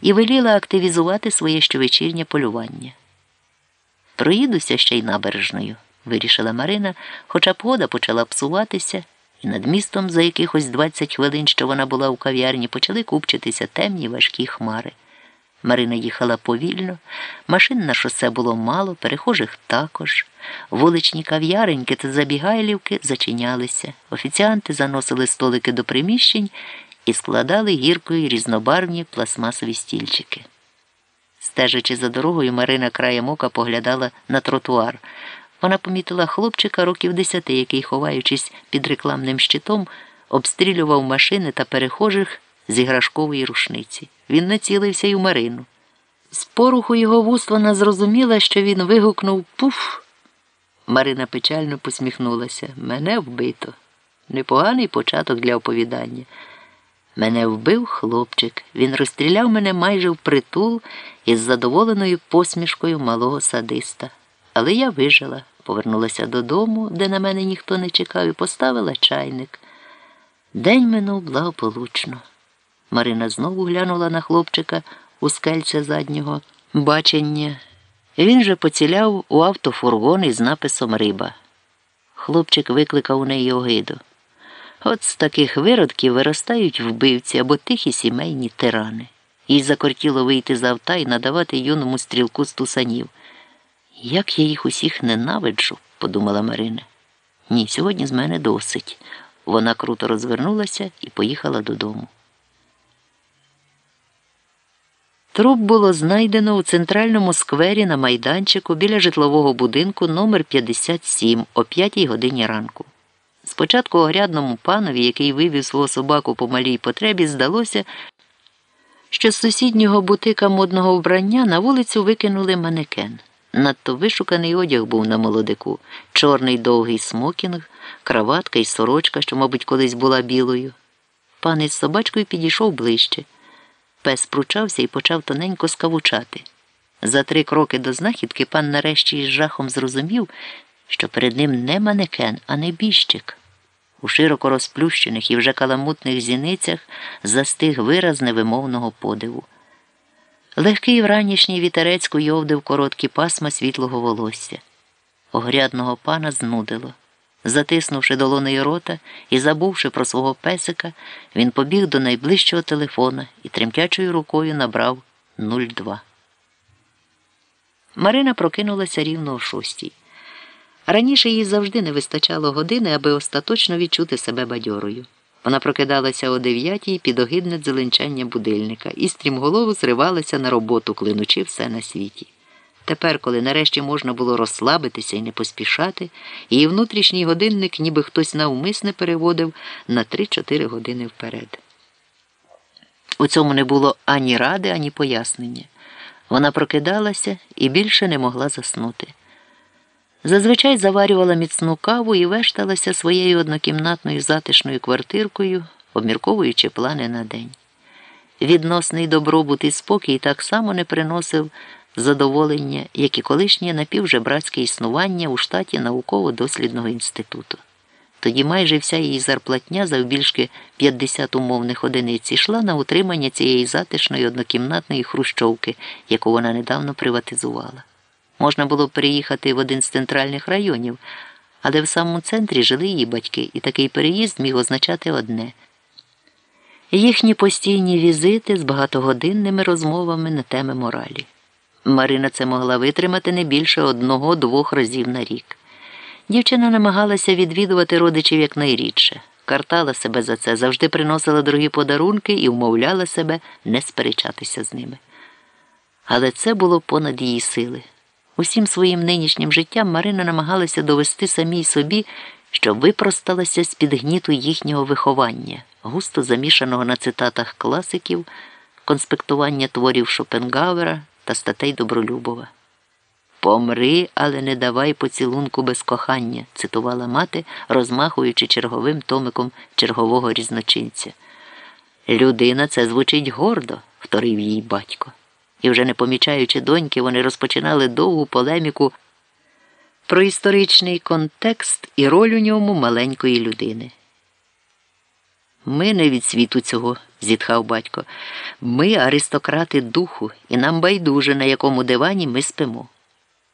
і веліла активізувати своє щовечірнє полювання. Проїдуся ще й набережною, вирішила Марина, хоча погода почала псуватися, і над містом за якихось 20 хвилин, що вона була у кав'ярні, почали купчитися темні важкі хмари. Марина їхала повільно, машин на шосе було мало, перехожих також. Вуличні кав'яреньки та забігайлівки зачинялися. Офіціанти заносили столики до приміщень і складали гіркою різнобарвні пластмасові стільчики. Стежачи за дорогою, Марина краєм ока поглядала на тротуар. Вона помітила хлопчика років десяти, який, ховаючись під рекламним щитом, обстрілював машини та перехожих з іграшкової рушниці. Він націлився й у Марину. З поруху його вуст вона зрозуміла, що він вигукнув Пуф. Марина печально посміхнулася. Мене вбито. Непоганий початок для оповідання. Мене вбив хлопчик. Він розстріляв мене майже впритул із задоволеною посмішкою малого садиста. Але я вижила, повернулася додому, де на мене ніхто не чекав, і поставила чайник. День минув благополучно. Марина знову глянула на хлопчика у скельце заднього бачення. Він же поціляв у автофургон із написом Риба. Хлопчик викликав у неї огиду. От з таких виродків виростають вбивці або тихі сімейні тирани. Їй закортіло вийти з авта і надавати юному стрілку стусанів. Як я їх усіх ненавиджу, подумала Марина. Ні, сьогодні з мене досить. Вона круто розвернулася і поїхала додому. Труп було знайдено у центральному сквері на майданчику біля житлового будинку номер 57 о 5 годині ранку. Спочатку огрядному панові, який вивів свого собаку по малій потребі, здалося, що з сусіднього бутика модного вбрання на вулицю викинули манекен. Надто вишуканий одяг був на молодику, чорний довгий смокінг, краватка і сорочка, що, мабуть, колись була білою. Пан із собачкою підійшов ближче. Пес пручався і почав тоненько скавучати. За три кроки до знахідки пан нарешті із жахом зрозумів, що перед ним не манекен, а небіжчик. У широко розплющених і вже каламутних зіницях застиг вираз невимовного подиву. Легкий вранішній вітерець куйовдив короткі пасма світлого волосся. Огрядного пана знудило. Затиснувши долонею рота і забувши про свого песика, він побіг до найближчого телефона і тремтячою рукою набрав 02. Марина прокинулася рівно о шостій. Раніше їй завжди не вистачало години, аби остаточно відчути себе бадьорою. Вона прокидалася о дев'ятій під огидне дзеленчання будильника і стрімголову зривалася на роботу, клинучи все на світі. Тепер, коли нарешті можна було розслабитися і не поспішати, її внутрішній годинник, ніби хтось навмисне переводив на 3-4 години вперед. У цьому не було ані ради, ані пояснення. Вона прокидалася і більше не могла заснути. Зазвичай заварювала міцну каву і вешталася своєю однокімнатною затишною квартиркою, обмірковуючи плани на день. Відносний добробут і спокій так само не приносив задоволення, як і колишнє напівжебрацьке існування у штаті науково-дослідного інституту. Тоді майже вся її зарплатня завбільшки 50 умовних одиниць йшла на утримання цієї затишної однокімнатної хрущовки, яку вона недавно приватизувала. Можна було переїхати в один з центральних районів, але в самому центрі жили її батьки, і такий переїзд міг означати одне. Їхні постійні візити з багатогодинними розмовами на теми моралі. Марина це могла витримати не більше одного-двох разів на рік. Дівчина намагалася відвідувати родичів якнайрідше, картала себе за це, завжди приносила дорогі подарунки і вмовляла себе не сперечатися з ними. Але це було понад її сили. Усім своїм нинішнім життям Марина намагалася довести самій собі, що випросталася з під гніту їхнього виховання, густо замішаного на цитатах класиків, конспектування творів Шопенгауера та статей Добролюбова. Помри, але не давай поцілунку без кохання, цитувала мати, розмахуючи черговим томиком чергового різночинця. Людина це звучить гордо, вторив їй батько. І вже не помічаючи доньки, вони розпочинали довгу полеміку про історичний контекст і роль у ньому маленької людини. Ми не від світу цього, зітхав батько. Ми аристократи духу, і нам байдуже, на якому дивані ми спимо.